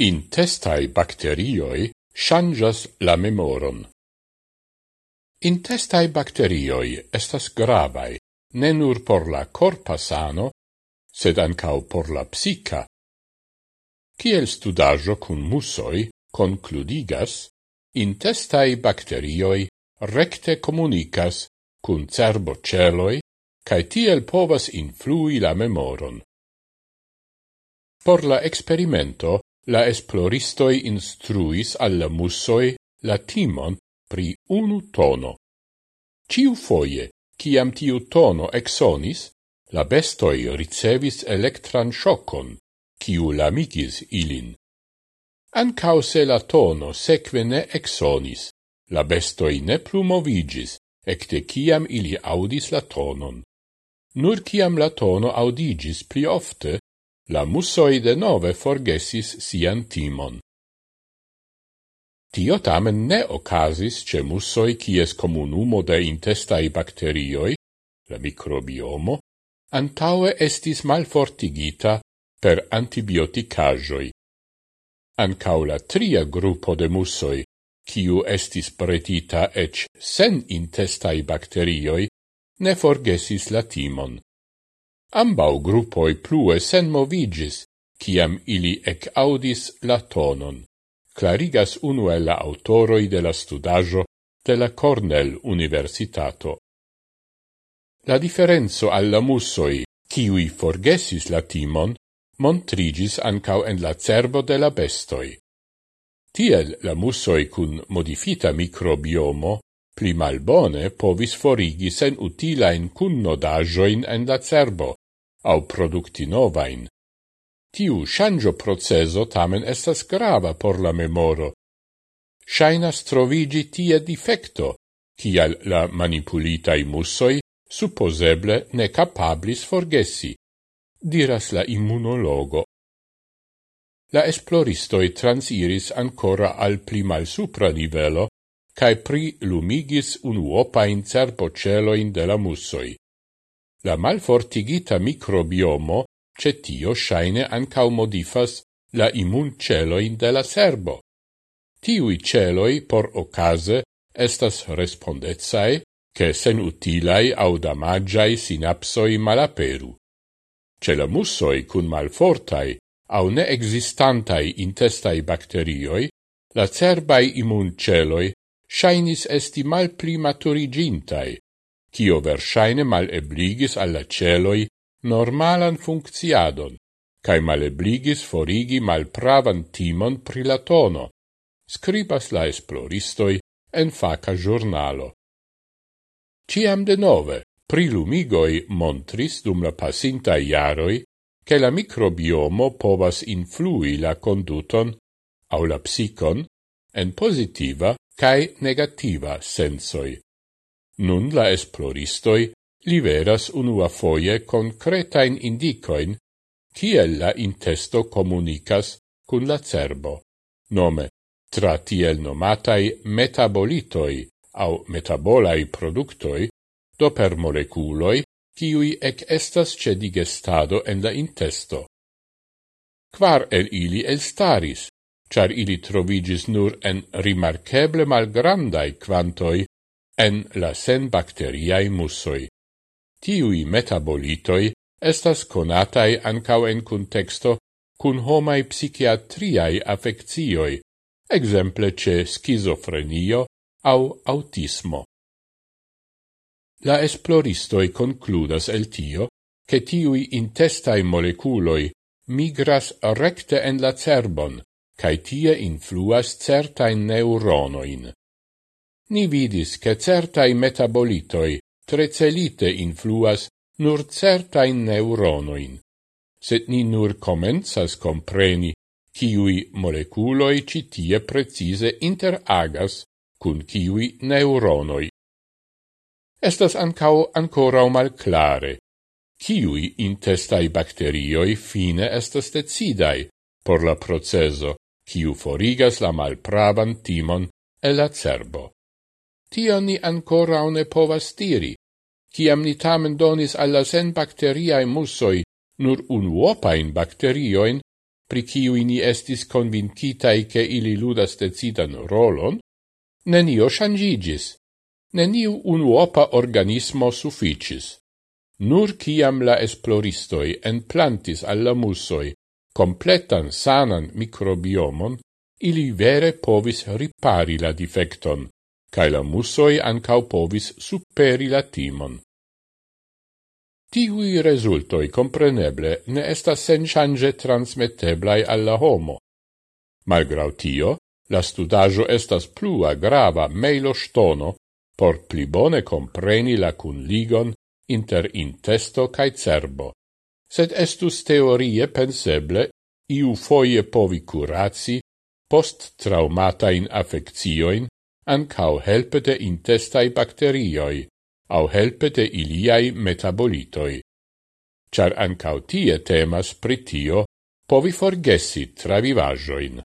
Intestai bacterioi changas la memoron. Intestai bacterioi estas gravae, ne nur por la corpa sano, sed ancau por la psica. Ciel studajo cun musoi concludigas, intestai bacterioi recte comunicas cun cerboceloi, cae tiel povas influi la memoron. Por la experimento la esploristoi instruis alla mussoi la timon pri unu tono. Ciu foie, ciam tiu tono exonis, la bestoi ricevis electran shocon, ciu lamigis ilin. Ancao se la tono seque ne exonis, la bestoi ne plu movigis, ecte ciam ili audis la tonon. Nur ciam la tono audigis pli ofte, La mussoi de nove forgesis sian timon. Tio tamen ne ocasis ce mussoi cies comunumo de intestai bacterioi, la microbiomo, antaue estis malfortigita per antibioticajoi. Ancau la tria gruppo de mussoi, kiu estis pretita ec sen intestai bacterioi, ne forgesis la timon. Ambau gruppoi plue sen movigis, ciam ili ec audis la tonon. Clarigas unu el la autoroi de la studajo de la Cornell Universitato. La differenzo alla mussoi, ciui forgesis la timon, montrigis ancau en la cervo de la bestoi. Tiel la mussoi cun modifita microbiomo pli malbone povis forigi sen utilain cunnodajoin en la cerbo, au producti novain. Tiu shangio proceso tamen estas grava por la memoro. Shainas trovigi tie defecto, cial la manipulitai mussoi supposeble ne capablis forgessi, diras la immunologo. La esploristoi transiris ancora al pli malsupra nivelo, cae pri lumigis unuopain cerpoceloin de la mussoi. La malfortigita microbiomo cetio shaine ancau modifas la immun celoin de la serbo. Tiui celoi por ocase estas respondezae che sen utilai au damagiai sinapsoi malaperu. Ce la mussoi cun malfortai au ne existantai intestai bacterioi, la cerbai immunceloi shainis esti mal pli maturigintai, cio versaine mal ebligis alla celoi normalan funcciadon, cae mal ebligis forigi mal pravan timon pri la tono, scribas la esploristoi en faca giornalo. Ciam de nove, prilumigoi montris dum la pasinta iaroi che la microbiomo povas influi la conduton au la psicon en positiva cae negativa sensoi. Nun la esploristoi liveras unua foie concretain indicoin ciel la intesto comunicas cun la cerbo, nome tra tiel nomatai metabolitoi au metabolai productoi do per moleculoi ciui ec estas ce digestado en la intesto. Quar el ili el staris, char ili trovigis nur en rimarkeble malgrandai quantoi en la sen bacteriae mussoi. Tiui metabolitoi estas conatai ancau en contexto cun homai psichiatriae affeccioi, exemple ce schizofrenio au autismo. La esploristoi concludas el tio che tiui intestai moleculoi migras recte en la cerbon, cae tie influas certain neuronoin. Ni vidis che certai metabolitoi trecelite influas nur certain neuronoin, sed ni nur comenzas compreni ciui moleculoi citie precise interagas cun ciui neuronoi. Estas ancao ancorau malclare, ciui intestai bacterioi fine estas decidai por la proceso kiu forigas la malpravan timon el la cerbo. Tio ni ancora ne povas diri, ciam ni tamen donis alla sen bacteriae mussoi nur unuopain bacterioin, pri ciui ni estis convincitai che ili ludas decidan rolon, nenio shangigis, neniu unuopa organismo sufficis. Nur ciam la esploristoi en plantis alla musoi completan sanan microbiomon, ili vere povis ripari la defecton, cae la musoi ancau povis superi la timon. Tiui resultoi compreneble ne estas sen change transmetteblai alla homo. Malgrau tio, la studajo estas plua grava meilo stono por pli bone compreni la cunligon inter intesto cae cerbo sed estus teorie penseble iu foie povi curaci post traumatain affeccioin ancau helpe de intestai bacterioi au helpe de iliai metabolitoi. Char ancau tie temas pritio povi forgessi travivajoin.